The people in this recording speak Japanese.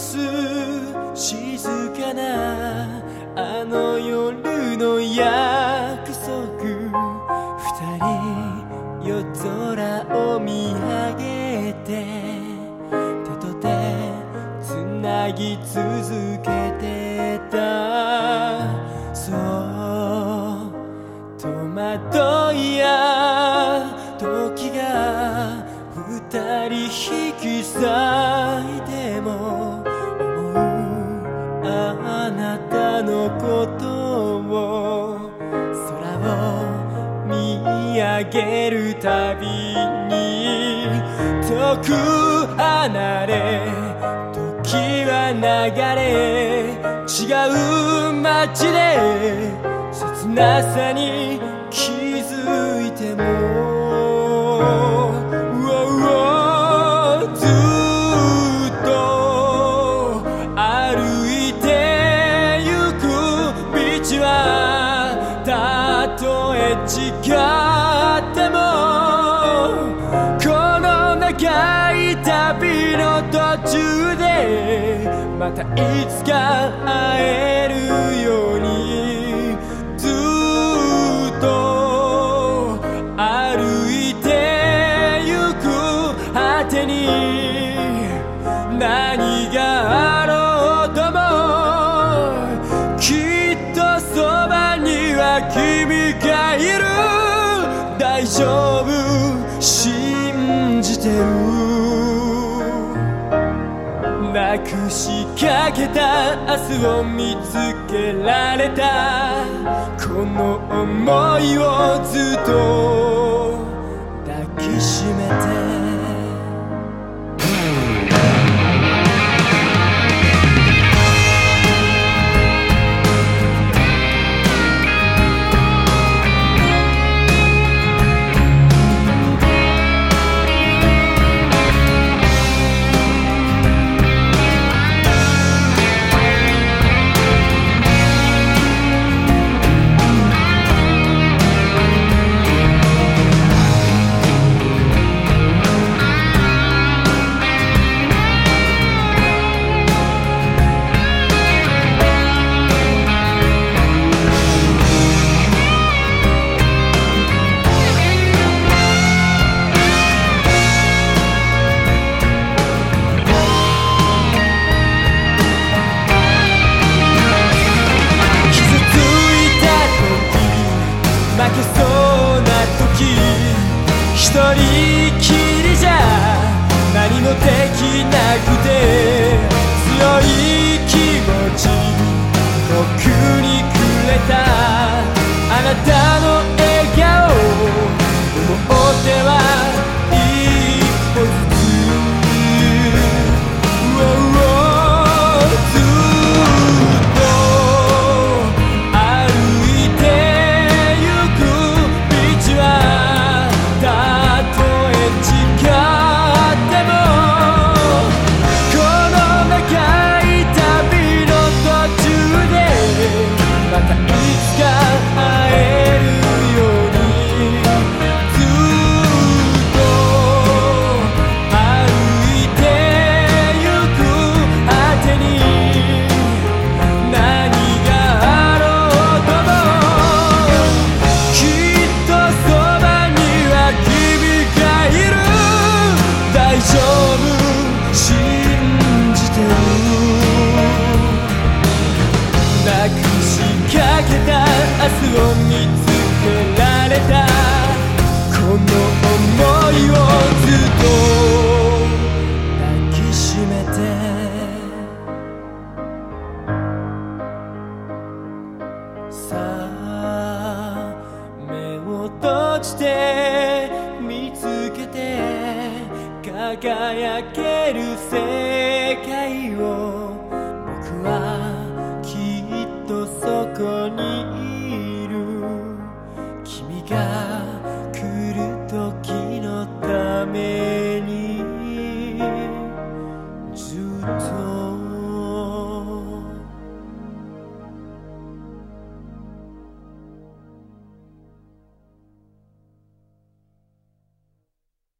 す静かなあの夜の約束二人夜空を見上げて手と手つなぎ続けてたそう戸惑いや時が二人引き裂たびに遠く離れ時は流れ違う街で切なさに気づいてもずっ長い旅の途中でまたいつか会えるように。ずっと歩いてゆく果てに。何があろうとも。きっとそばには君がいる。大丈夫。てる。なくしかけた明日を見つけられた。この想いをずっと抱きしめて。な時一人きりじゃ何もできなくて強い気持ち僕にくれたあなたけた。明日を見つけられた。この想いをずっと。抱きしめて。さあ目を閉じて。見つけて。輝ける世界を。き